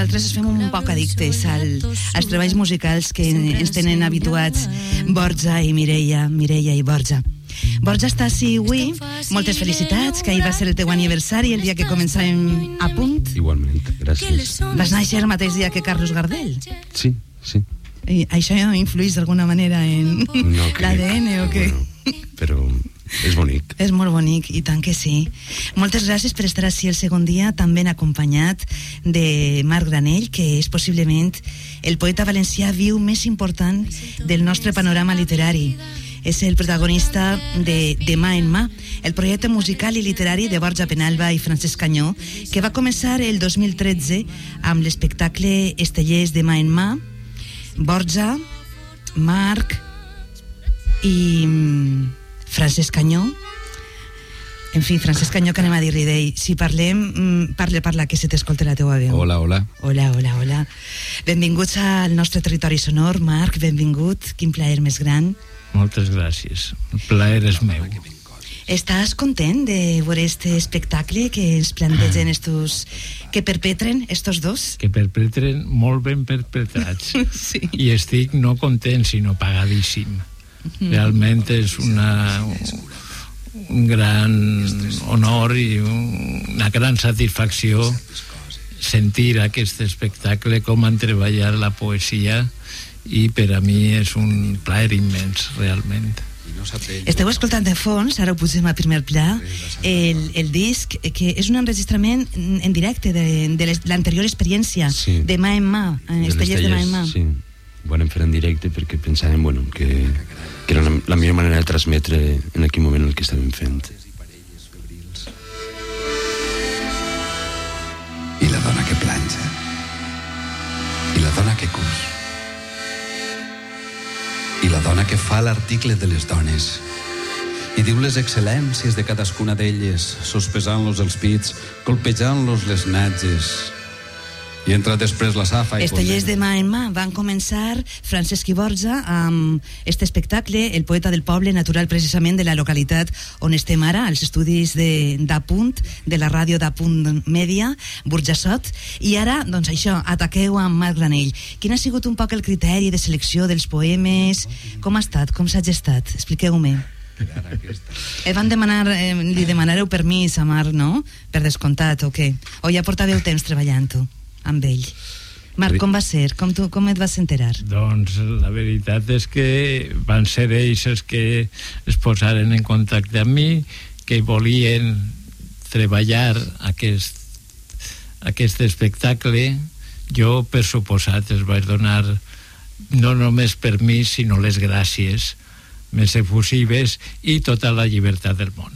Nosaltres ens fem un poc addictes al, als treballs musicals que ens tenen habituats Borja i Mireia, Mireia i Borja. Borja està així avui, moltes felicitats, que ahir va ser el teu aniversari, el dia que començàvem a punt. Igualment, gràcies. Vas néixer el mateix dia que Carlos Gardel. Sí, sí. I això influeix d'alguna manera en No l'ADN o què? Però és bonic. És molt bonic, i tant que sí. Moltes gràcies per estar així el segon dia, també acompanyat de Marc Granell, que és possiblement el poeta valencià viu més important del nostre panorama literari. És el protagonista de De mà en mà, el projecte musical i literari de Borja Penalba i Francesc Canyó, que va començar el 2013 amb l'espectacle Estellers de mà en mà, Borja, Marc i Francesc Canyó en fi, Francesc Canyó, que anem a dir-li d'ell si parlem, mm, parla, parla que se t'escolta la teua veu Hola, hola. Hola, hola, hola. Benvinguts al nostre territori sonor. Marc, benvingut. Quin plaer més gran. Moltes gràcies. El plaer és meu. Estàs content de veure este espectacle que ens plantegen estos... que perpetren estos dos? Que perpetren molt ben perpetrats. sí. I estic no content, sinó pagadíssim. Realment és una, un gran honor i un- una gran satisfacció sentir aquest espectacle, com han treballat la poesia i per a mi és un plaer immens, realment. Esteu escoltant de fons, ara ho posem a primer pla, el, el disc, que és un enregistrament en directe de, de l'anterior experiència, Sí. de mà en mà, De estellers de mà en mà. Sí, ho vam fer en directe perquè pensàvem bueno, que, que era la, la millor manera de transmetre en aquell moment el que estàvem fent. I la dona que planja. I la dona que cus. I la dona que fa l'article de les dones. I diu les excel·lències de cadascuna d'elles, sospesant-los els pits, colpejant-los les natges. I entra després la safa i Estellers de mà en mà van començar Francesc i Borja amb este espectacle, el poeta del poble natural precisament de la localitat on estem ara, als estudis de- d'Apunt, de, la ràdio d'Apunt Mèdia, Burjassot, i ara, doncs això, ataqueu amb Marc Granell. Quin ha sigut un poc el criteri de selecció dels poemes? Com ha estat? Com s'ha gestat? Expliqueu-me. Eh, van demanar, eh, li demanareu permís a Marc, no? Per descomptat, o què? O ja portàveu temps treballant-ho amb ell? Marc, com va ser? Com, tu, com et vas enterar? Doncs la veritat és que van ser ells els que es posaren en contacte amb mi, que volien treballar aquest, aquest espectacle. Jo, per suposat, els vaig donar no només permís, sinó les gràcies més efusives i tota la llibertat del món.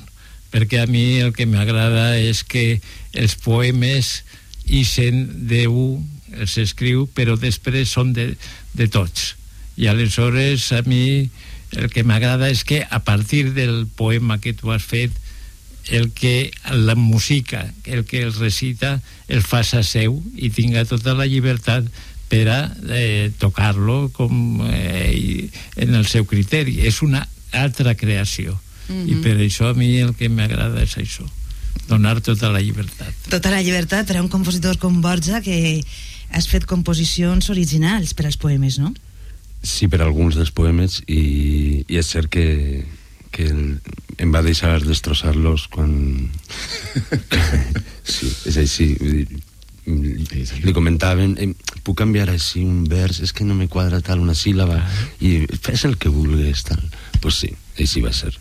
Perquè a mi el que m'agrada és que els poemes ixen d'un, els escriu, però després són de, de tots. I aleshores a mi el que m'agrada és que a partir del poema que tu has fet el que la música, el que el recita, el faça seu i tinga tota la llibertat per a eh, tocar-lo com eh, i- en el seu criteri. És una altra creació. Mhm. I per això a mi el que m'agrada és això, donar tota la llibertat. Tota la llibertat per a un compositor com Borja que has fet composicions originals per als poemes, no? Sí, per alguns dels poemes i, i és cert que, que el, em va deixar destrossar-los quan... sí, és així. Vull dir, li comentaven eh, puc canviar així un vers és que no me quadra tal una síl·laba i fes el que vulguis tal pues sí, així va ser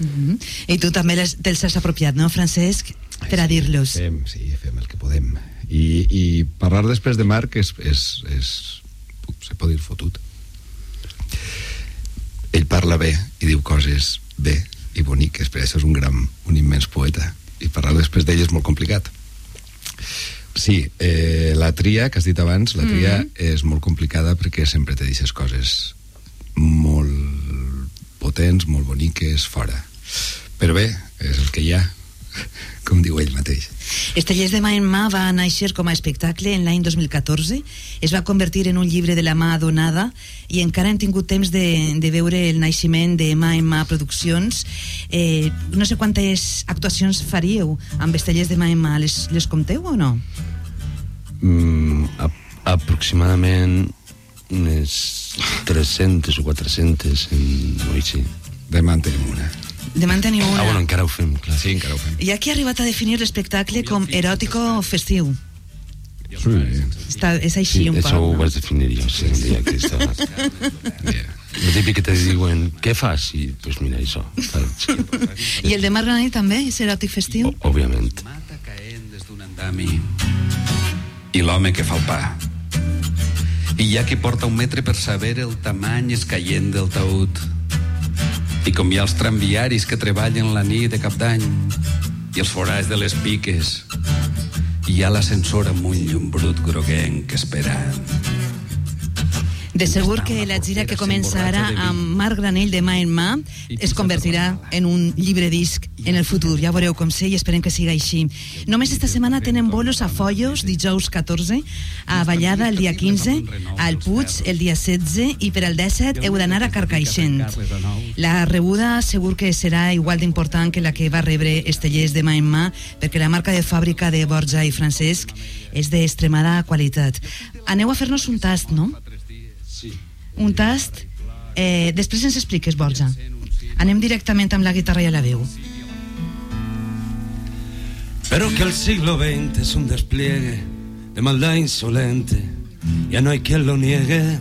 Mhm. I tu també les- te'ls has apropiat, no, Francesc? Per a dir-los. Fem, sí, fem el que podem. I, i parlar després de Marc és, és, és se pot dir fotut. ell parla bé i diu coses bé i boniques, per això és un gran, un immens poeta. I parlar després d'ell és molt complicat. Sí, eh, la tria que has dit abans, la tria Mhm. és molt complicada perquè sempre te deixes coses molt potents, molt boniques, fora. Però bé, és el que hi ha, com diu ell mateix. Estellers de mà en mà va néixer com a espectacle en l'any 2014, es va convertir en un llibre de la mà donada i encara hem tingut temps de, de veure el naixement de Mà en Mà Produccions. Eh, no sé quantes actuacions faríeu amb Estellers de mà en mà, les, les compteu o no? Mm, a, aproximadament unes 300 o 400 en... Oi, sí. Demà en tenim una. Demà en teniu una. Ah, bueno, encara ho fem, clar. Sí, encara ho fem. Hi ha qui ha arribat a definir l'espectacle com eròtico festiu. Sí. Està, és així sí, un això ho poc. vaig definir jo, sí, un dia que estava... El típic que te diuen, què fas? I, pues mira, això. I el de Marc Granell també és eròtic festiu? òbviament. andami i l'home que fa el pa. I hi ha qui porta un metre per saber el tamany escaient del taüt. I com hi ha els tramviaris que treballen la nit de cap d'any i els forats de les piques hi ha l'ascensor amb un llum brut groguenc esperant. De segur que la gira que comença ara amb Marc Granell de mà en mà es convertirà en un llibre disc en el futur. Ja veureu com sé i esperem que siga així. Només esta setmana tenen bolos a Follos dijous 14, a Vallada el dia 15, al Puig el dia 16 i per al 17 heu d'anar a Carcaixent. La rebuda segur que serà igual d'important que la que va rebre Estellers de mà en mà perquè la marca de fàbrica de Borja i Francesc és d'extremada qualitat. Aneu a fer-nos un tast, no? Un tast eh, després ens expliques, Borja anem directament amb la guitarra i la veu Pero que el siglo XX es un despliegue de maldad insolente, ya no hay quien lo niegue.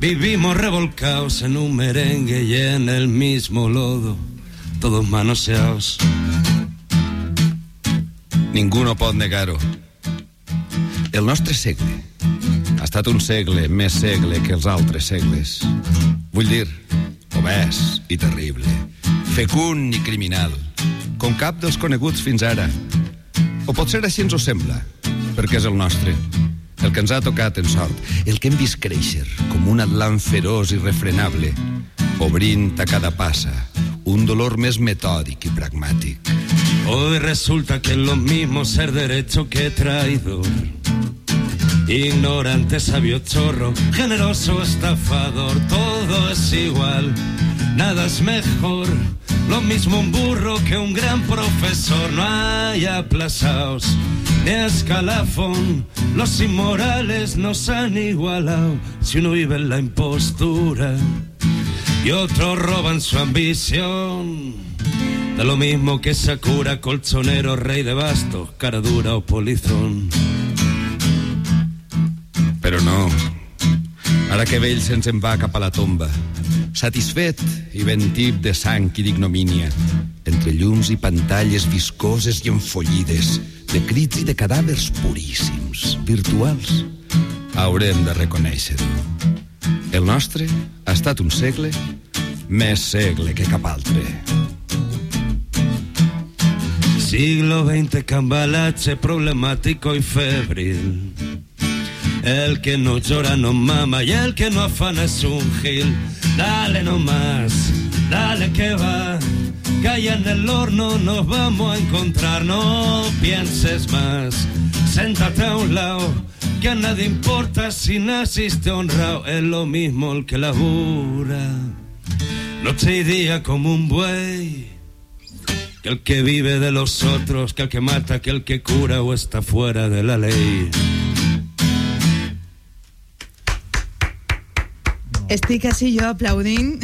Vivimos revolcados en un merengue y en el mismo lodo, todos manoseados. Ningú no pot negar-ho. El nostre segle ha estat un segle més segle que els altres segles. Vull dir, obès i terrible, fecund i criminal, com cap dels coneguts fins ara. O potser així ens ho sembla, perquè és el nostre, el que ens ha tocat en sort, el que hem vist créixer com un atlant feroç i refrenable, obrint a cada passa un dolor més metòdic i pragmàtic. Hoy resulta que es lo mismo ser derecho que traidor. Ignorante, sabio, chorro, generoso, estafador, todo es igual, nada es mejor. Lo mismo un burro que un gran profesor, no hay aplazaos ni escalafón. Los inmorales nos han igualado si uno vive en la impostura y otros roban su ambición. Da lo mismo que Sakura, colchonero, rey de bastos, cara dura o polizón. Però no. Ara que vell se'ns en va cap a la tomba, satisfet i ben tip de sang i d'ignomínia, entre llums i pantalles viscoses i enfollides, de crits i de cadàvers puríssims, virtuals, haurem de reconèixer-ho. El nostre ha estat un segle més segle que cap altre. Siglo XX cambalache problemático y febril. El que no llora no mama y el que no afana es un gil. Dale nomás, dale que va. Que en el horno nos vamos a encontrar. No pienses más, séntate a un lado. Que a nadie importa si naciste honrado. Es lo mismo el que labura. Noche y día como un buey. Que el que vive de los otros, que el que mata, que el que cura o está fuera de la ley. Estic així jo aplaudint.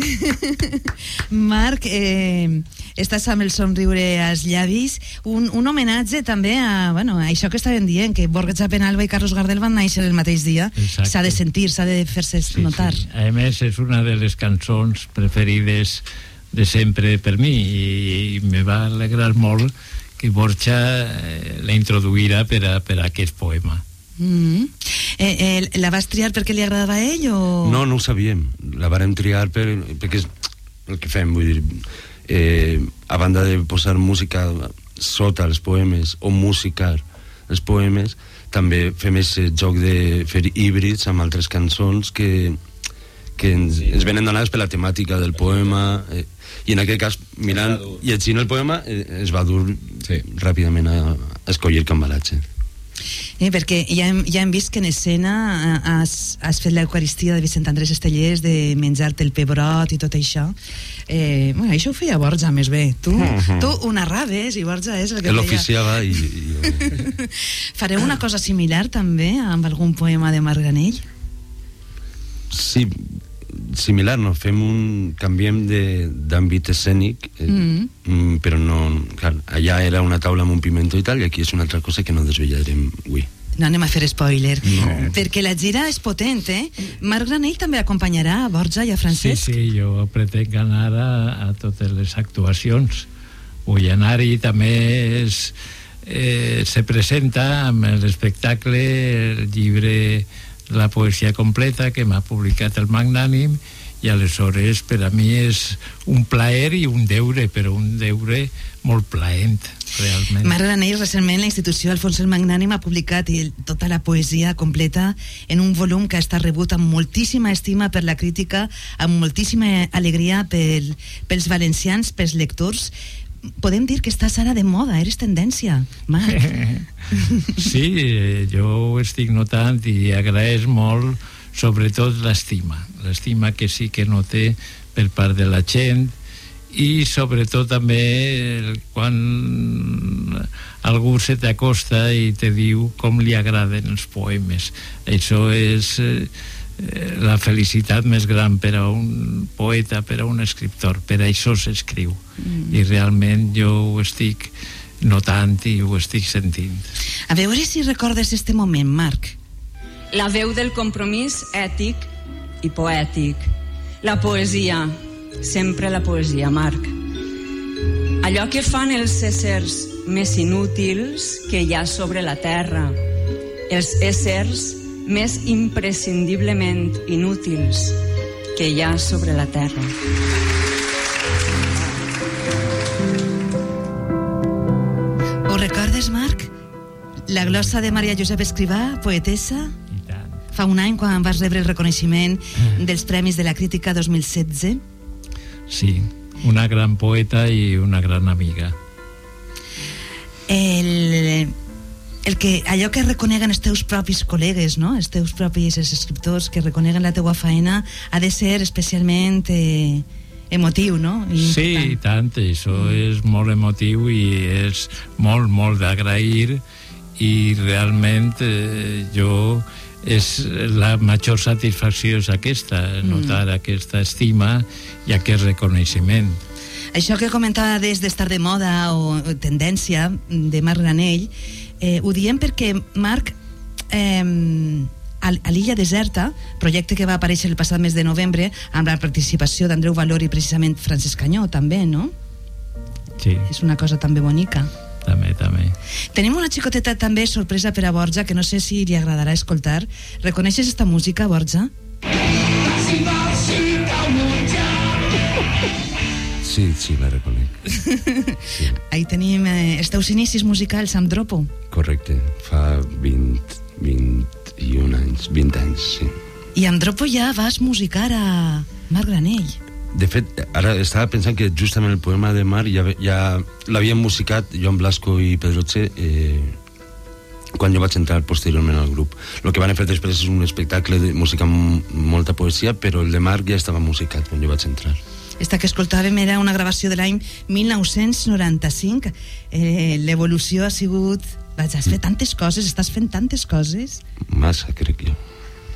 Marc, eh, estàs amb el somriure als llavis. Un, un homenatge també a, bueno, a això que estàvem dient, que Borja Penalba i Carlos Gardel van néixer el mateix dia. S'ha de sentir, s'ha de fer-se notar. A més, és una de les cançons preferides de sempre per mi i, i me va alegrar molt que Borja eh, la introduïra per a, per a aquest poema. Mm. Eh, eh, la vas triar perquè li agradava a ell o...? No, no ho sabíem. La varem triar per, perquè és el que fem, vull dir, eh, a banda de posar música sota els poemes o musicar els poemes, també fem aquest joc de fer híbrids amb altres cançons que, que ens, ens venen donades per la temàtica del poema eh, i en aquest cas, mirant, llegint el poema eh, es va dur sí. ràpidament a, a escollir el cambalatge Eh, perquè ja hem, ja hem vist que en escena eh, has, has fet l'Eucaristia de Vicent Andrés Estellers de menjar-te el pebrot i tot això. Eh, bueno, això ho feia Borja més bé. Tu, Mhm. tu ho narraves i Borja és el que Él feia. oficiava i, i Fareu una cosa similar també amb algun poema de Marganell? sí, similar, no? Fem un... canviem de- d'àmbit escènic eh, Mm. mm, però no... Clar, allà era una taula amb un pimentó i tal i aquí és una altra cosa que no desvetllarem avui No anem a fer spoiler. No. Perquè la gira és potent, eh? Marc Granell també acompanyarà a Borja i a Sí, Francesc. sí, jo pretenc anar a, a totes les actuacions. Vull anar-hi també és, eh, se presenta amb l'espectacle el llibre La poesia completa que m'ha publicat el Magnànim i aleshores per a mi és un plaer i un deure, però un deure molt plaent, realment. Marc Granell, recentment, la institució Alfons el Magnànim ha publicat el, tota la poesia completa en un volum que estat rebut amb moltíssima estima per la crítica, amb moltíssima alegria pel, pels valencians, pels lectors. Podem dir que estàs ara de moda, eres tendència, Marc. Sí, jo ho estic notant i agraeix molt sobretot l'estima, l'estima que sí que noté per part de la gent i sobretot també quan algú se t'acosta i te diu com li agraden els poemes. Això és eh, la felicitat més gran per a un poeta, per a un escriptor. Per això s'escriu. Mm. I realment jo ho estic notant i ho estic sentint. A veure si recordes este moment, Marc. La veu del compromís ètic i poètic. La poesia, sempre la poesia, Marc. Allò que fan els éssers més inútils que hi ha sobre la Terra. Els éssers més imprescindiblement inútils que hi ha sobre la Terra. Ho recordes, Marc? La glossa de Maria Josep Escrivà, poetessa? Fa un any, quan vas rebre el reconeixement dels Premis de la Crítica 2016. Sí, una gran poeta i una gran amiga. El, el que, allò que reconeguen els teus propis col·legues, no? els teus propis els escriptors que reconeguen la teua feina, ha de ser especialment eh, emotiu, no? I Sí, i tant, això és molt emotiu i és molt, molt d'agrair i realment eh, jo és la major satisfacció és aquesta, notar aquesta estima i aquest reconeixement. Això que comentava des d'estar de moda o o tendència de Marc Granell, eh, ho diem perquè Marc eh, a l'illa deserta, projecte que va aparèixer el passat mes de novembre amb la participació d'Andreu Valor i precisament Francesc Canyó també, no? Sí, És una cosa també bonica. també, també. Tenim una xicoteta també sorpresa per a Borja que no sé si li agradarà escoltar. Reconeixes esta música, Borja? Sí, sí, la reconec. Ahí tenim eh, els teus inicis musicals amb Dropo. Correcte. Fa 20, 21 anys, 20 anys, sí. I amb Dropo ja vas musicar a Marc Granell. De fet, ara estava pensant que justament el poema de Mar ja, ja l'havien musicat Joan Blasco i Pedroche eh, quan jo vaig entrar posteriorment al grup. El que van fer després és un espectacle de música amb molta poesia, però el de Marc ja estava musicat quan jo vaig entrar. Esta que escoltàvem era una gravació de l'any 1995. Eh, L'evolució ha sigut... Vaja, has fet tantes coses, estàs fent tantes coses. Massa, crec jo.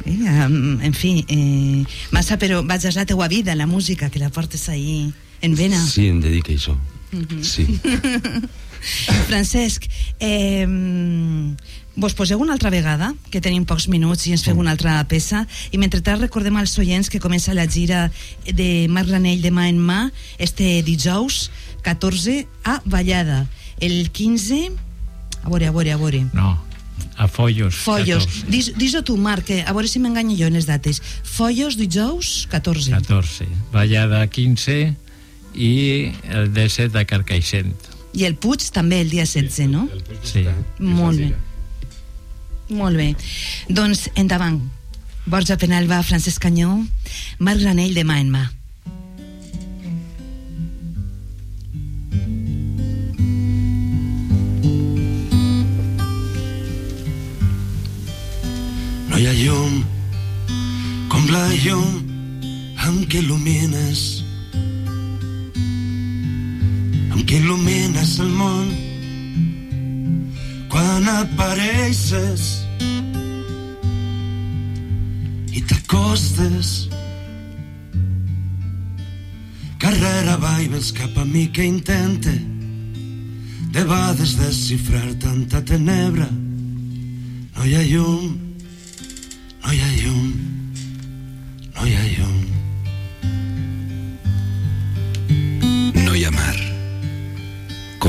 Eh, en fi, eh, massa, però vaja, és la teua vida, la música, que la portes ahí en vena. Sí, em dedica a això. Mhm. Sí. Francesc, eh, vos poseu una altra vegada, que tenim pocs minuts i ens feu una altra peça, i mentrestant recordem als oients que comença la gira de Marc Granell de mà en mà este dijous 14 a Vallada. El 15... A veure, a veure, a veure. No, A Follos. Follos. 14. Dis- Dis-ho tu, Marc, que a veure si m'enganyo jo en les dates. Follos dijous 14. 14. Vallada 15 i el 17 a Carcaixent. I el Puig també el dia 16, no? Sí. Molt bé. Molt bé. Doncs endavant. Borja Penalba, Francesc Canyó, Marc Granell de mà en mà. No hi ha llum com la llum amb què il·lumines amb què il·lumines el món quan apareixes i t'acostes carrera avall ves cap a mi que intente de desxifrar tanta tenebra. No hi ha no hi ha no hi ha llum. No hi ha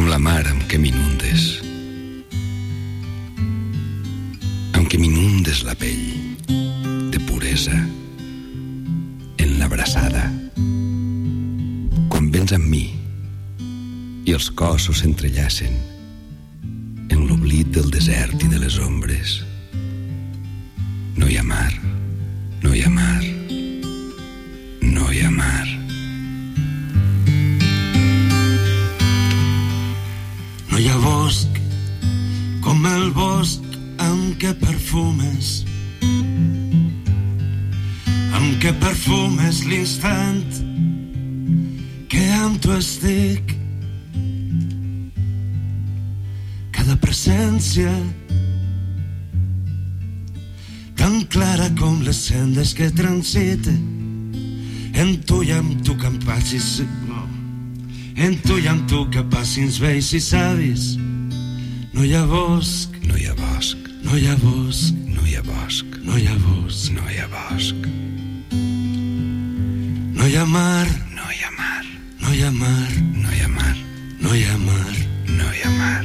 com la mar amb què m'inundes. Amb què m'inundes la pell de puresa en l'abraçada. Quan vens amb mi i els cossos s'entrellacen en l'oblit del desert i de les ombres. No hi ha mar, no hi ha mar, bosc com el bosc amb què perfumes amb què perfumes l'instant que amb tu estic cada presència tan clara com les sendes que transite en tu i amb tu que em passis no. en tu i amb tu que passin vells i savis no hi ha bosc No hi ha bosc, no hi ha bosc no hi ha bosc, no hi ha bosc no hi ha bosc, no hi ha mar no hi ha mar, no hi ha mar no hi ha mar, no hi ha mar no hi ha mar,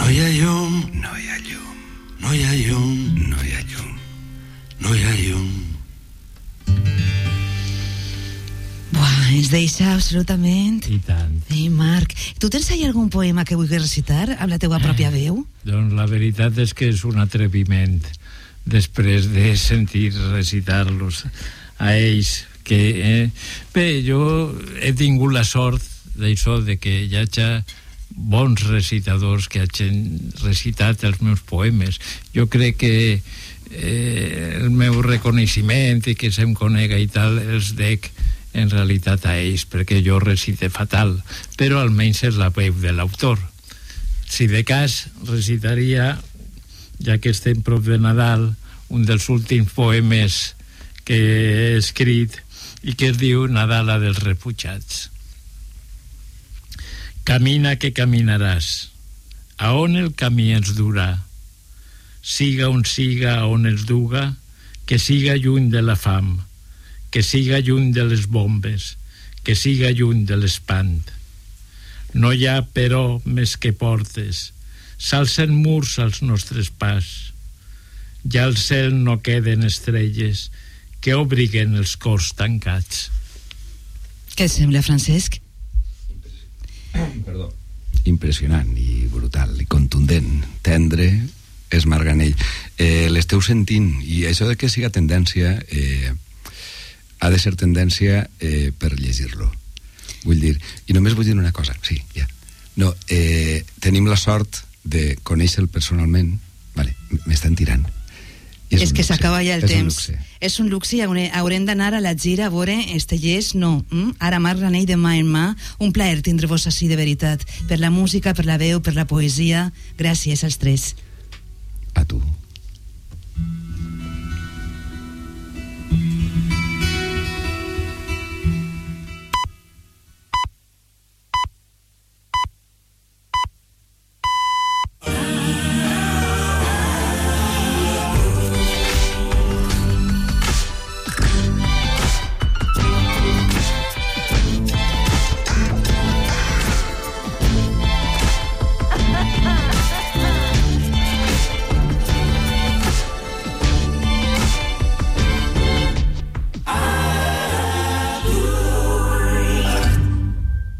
no hi ha llum no hi ha llum, no hi ha ens deixa absolutament. I tant. Ei, Marc, tu tens ahí algun poema que vulguis recitar amb la teua pròpia veu? Doncs la veritat és que és un atreviment després de sentir recitar-los a ells que, eh, bé, jo he tingut la sort d'això de que hi hagi bons recitadors que hagin recitat els meus poemes jo crec que eh, el meu reconeixement i que se'm conega i tal els dec en realitat a ells perquè jo recite fatal però almenys és la veu de l'autor. Si de cas recitaria ja que estem prop de Nadal un dels últims poemes que he escrit i que es diu Nadala dels refugiats. Camina que caminaràs a on el camí ens durà? Siga on siga on ens duga que siga lluny de la fam que siga lluny de les bombes que siga lluny de l'espant no hi ha, però, més que portes. S'alcen murs als nostres pas. Ja al cel no queden estrelles que obriguen els cors tancats. Què et sembla, Francesc? Perdó. Impressionant i brutal i contundent, tendre, és Marganell. Eh, L'esteu sentint, i això de que siga tendència eh, ha de ser tendència eh, per llegir-lo. Vull dir, i només vull dir una cosa, sí, ja. No, eh, tenim la sort de conèixer-lo personalment, vale, m'estan tirant. I És, un que s'acaba ja el és un temps. luxe. És un luxe i haurem, d'anar a la gira a veure Estellers, no. Mm? Ara Marc Ranell de mà en mà. Un plaer tindre-vos així de veritat. Per la música, per la veu, per la poesia. Gràcies als tres.